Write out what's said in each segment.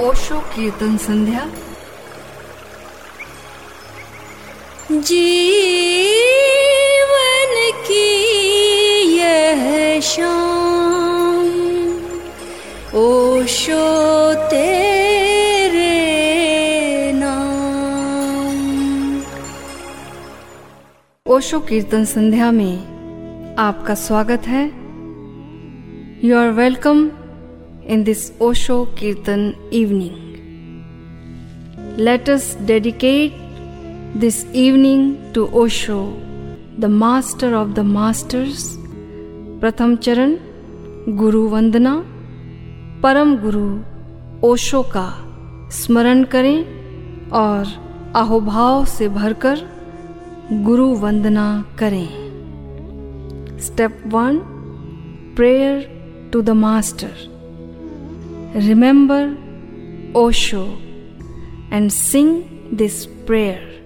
ओशो कीर्तन संध्या। जीवन की यह शाम ओशो तेरे नाम। ओशो कीर्तन संध्या में आपका स्वागत है। You are welcome in this Osho kirtan evening let us dedicate this evening to Osho the master of the masters प्रथम चरण गुरु वंदना परम गुरु ओशो का स्मरण करें और अहोभाव से भरकर गुरु वंदना करें step one prayer to the master remember Osho and sing this prayer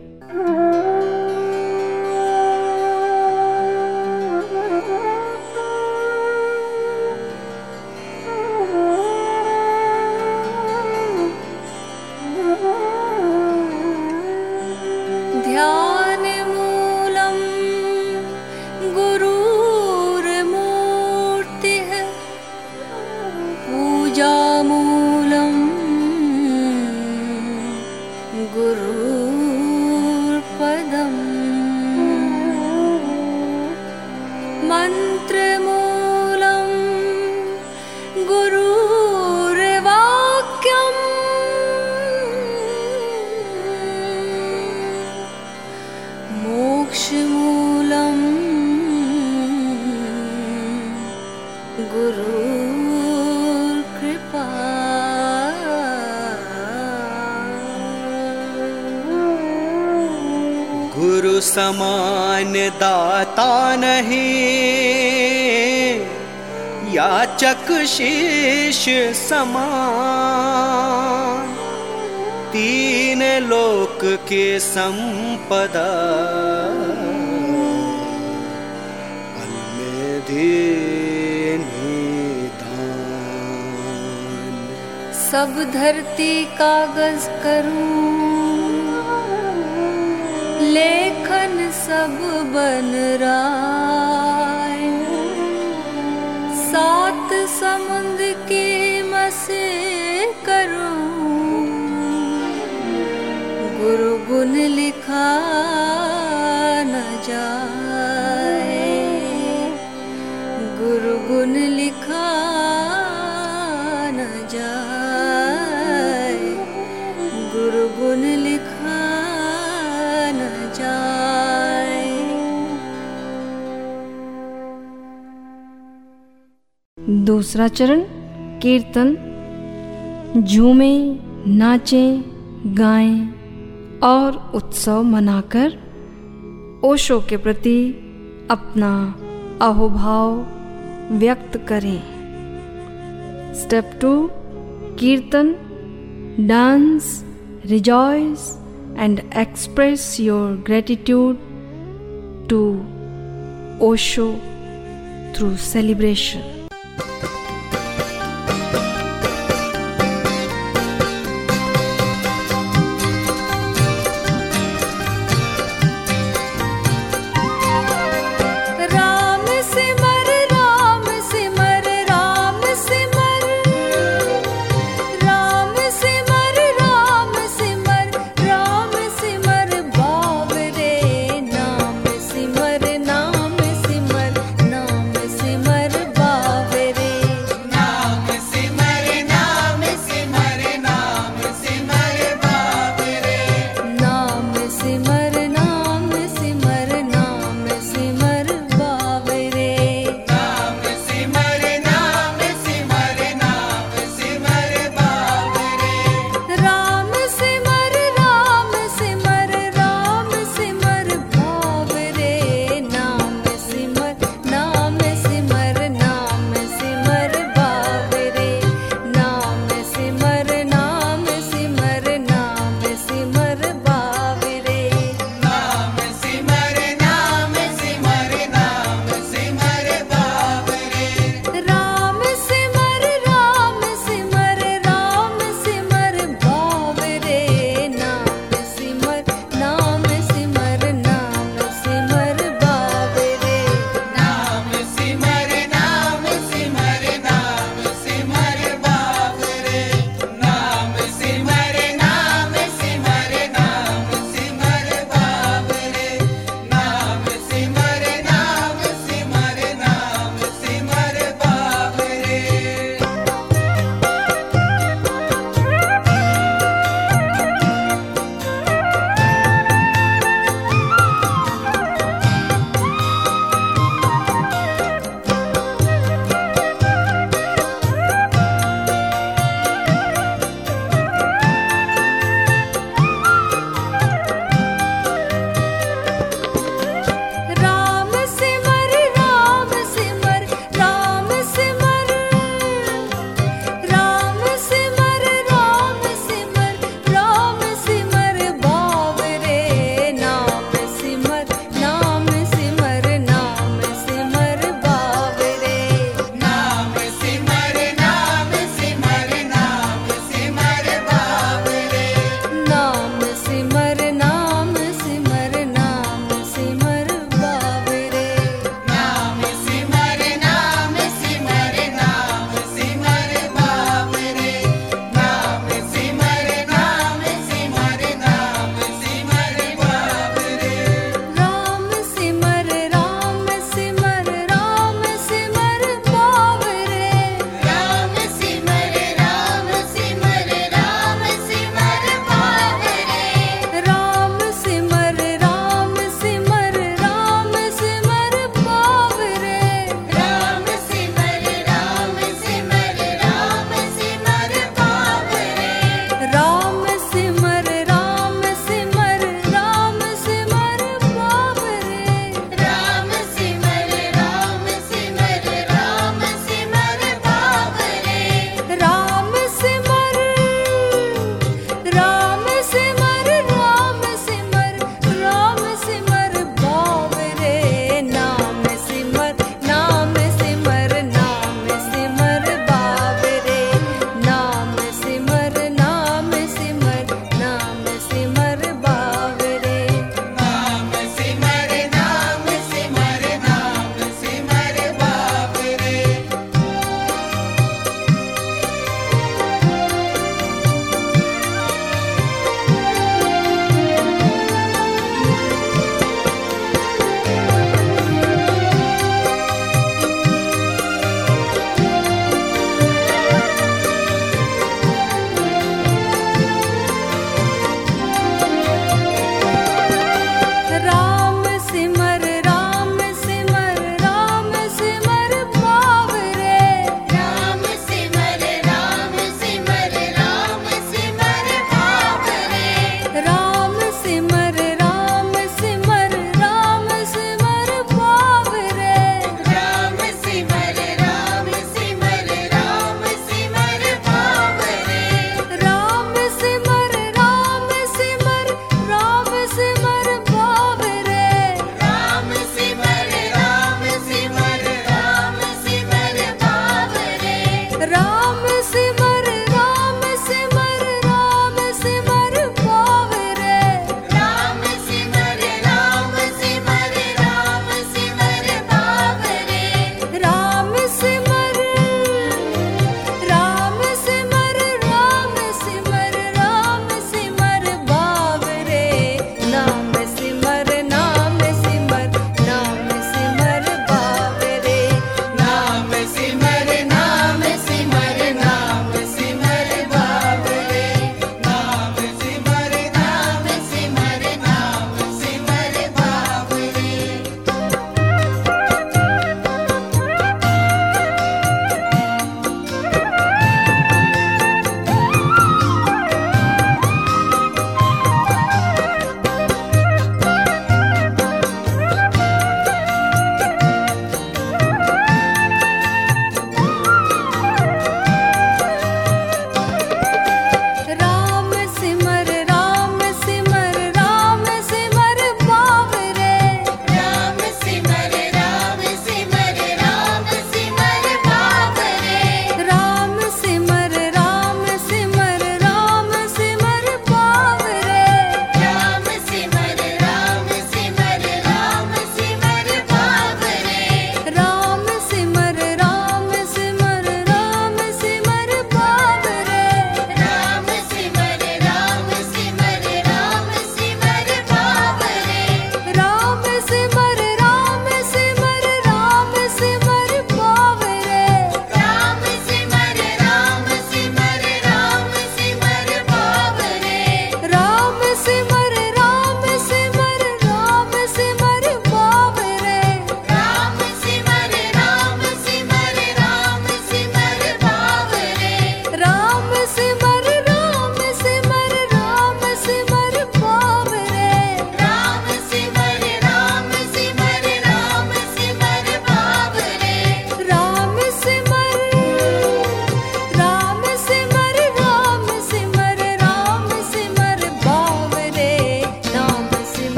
याचक शीश समान, तीन लोक के संपदा। सब धरती कागज़ करूँ, लेखन सब बन राय। समुद्र के मसे करूं। गुरु गुण लिखा न जाए। गुरु गुण दूसरा चरण, कीर्तन। झूमें, नाचें, गाएँ और उत्सव मनाकर ओशो के प्रति अपना अहोभाव व्यक्त करें। Step two, kirtan. Dance, rejoice and express your gratitude to Osho through celebration.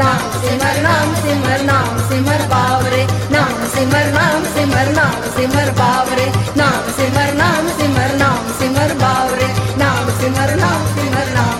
नाम सिमर नाम सिमर नाम सिमर बावरे नाम सिमर नाम सिमर नाम सिमर बावरे नाम सिमर नाम सिमर नाम सिमर बावरे नाम सिमर नाम सिमर नाम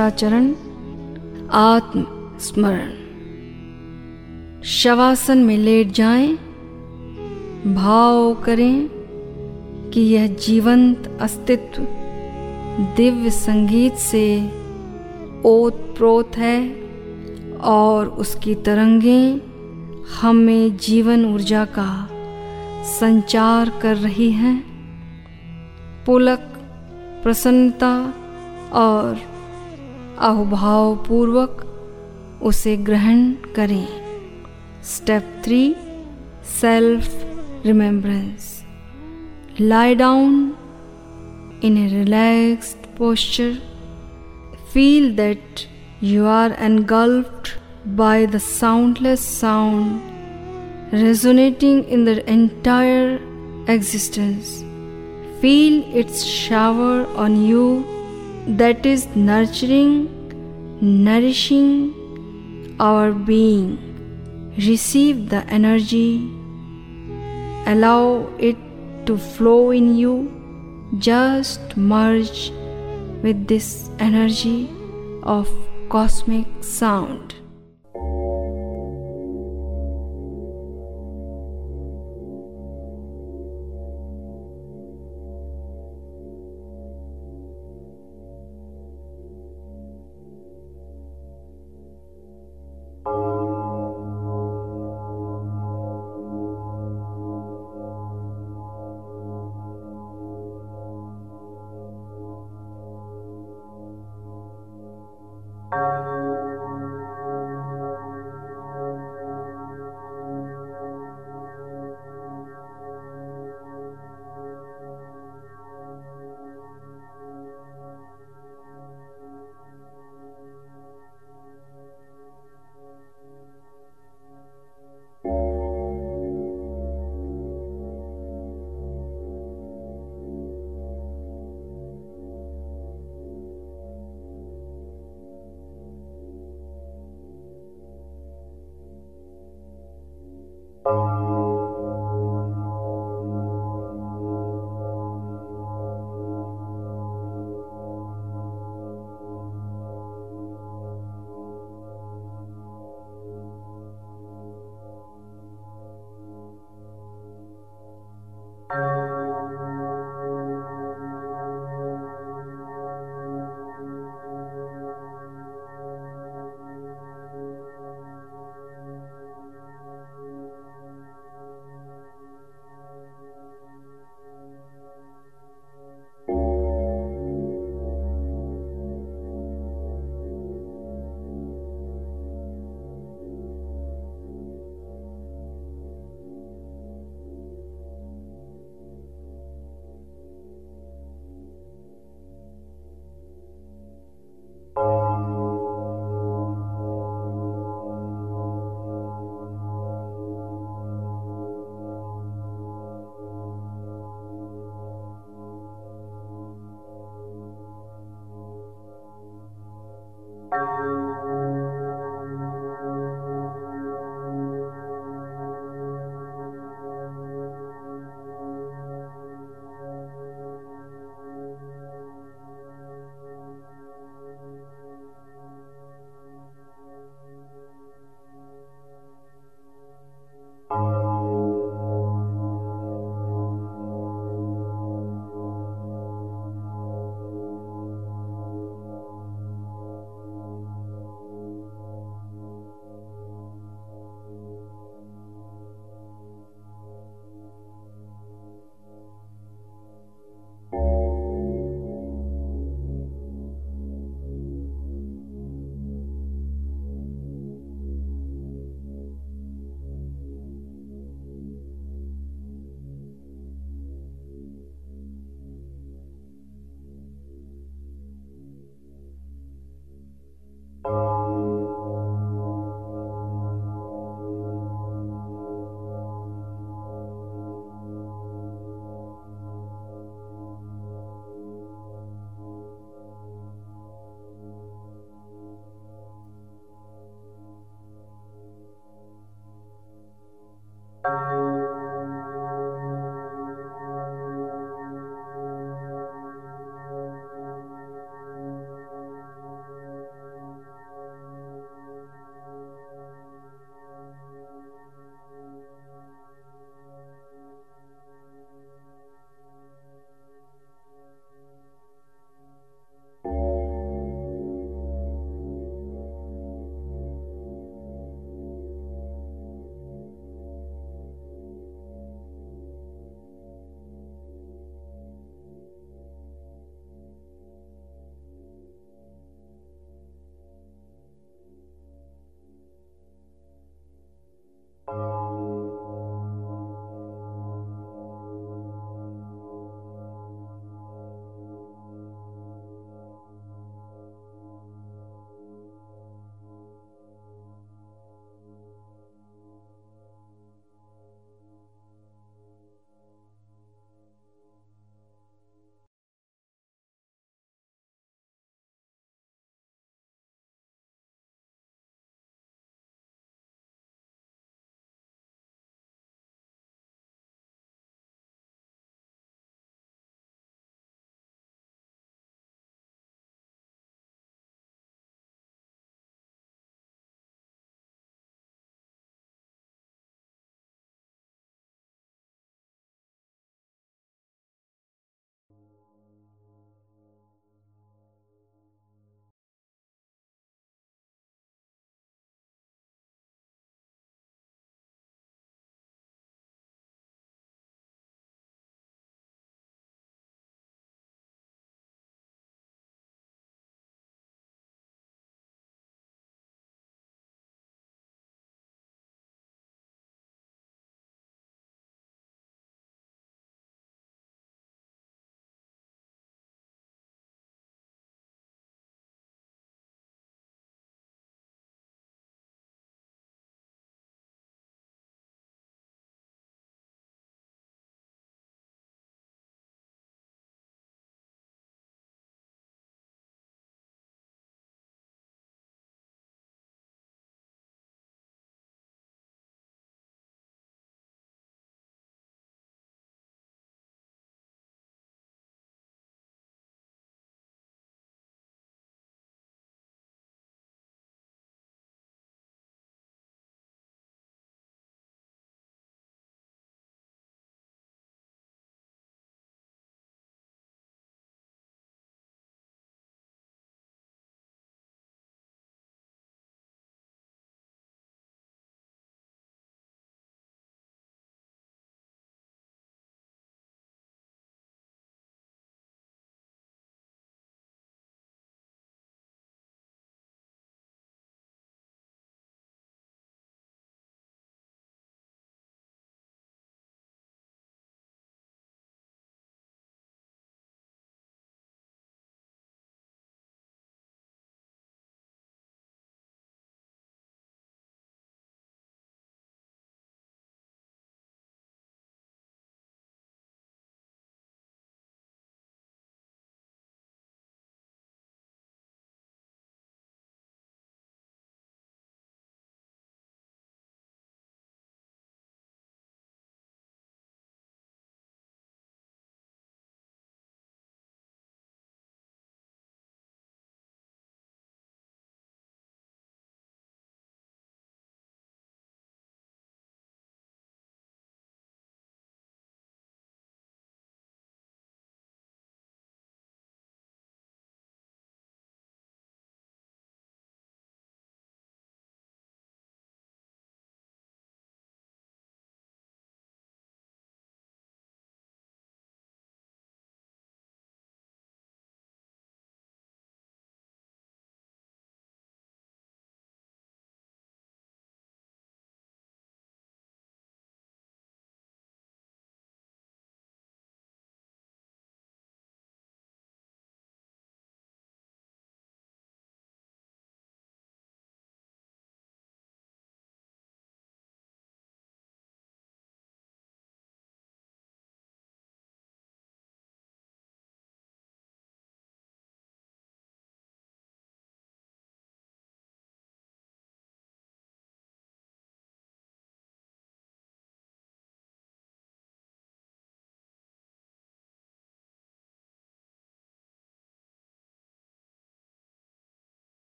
तीसरा चरण आत्म स्मरण शवासन में लेट जाएँ, भाव करें कि यह जीवंत अस्तित्व दिव्य संगीत से ओत प्रोत है और उसकी तरंगें हमें जीवन ऊर्जा का संचार कर रही हैं। पुलक प्रसन्नता और अहुभाव पूर्वक उसे ग्रहण करें। Step three self remembrance lie down in a relaxed posture feel that you are engulf by the soundless sound resonating in the entire existence feel its shower on you that is nurturing, nourishing our being. Receive the energy, allow it to flow in you. Just merge with this energy of cosmic sound.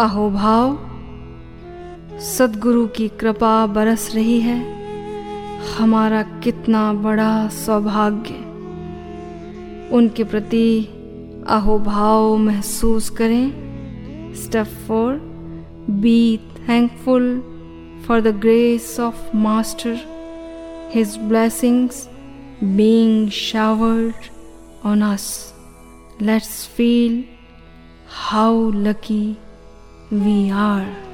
अहोभाव, सदगुरु की कृपा बरस रही है। हमारा कितना बड़ा सौभाग्य। उनके प्रति अहोभाव महसूस करें। Step four be thankful for the grace of master his blessings being showered on us let's feel how lucky we are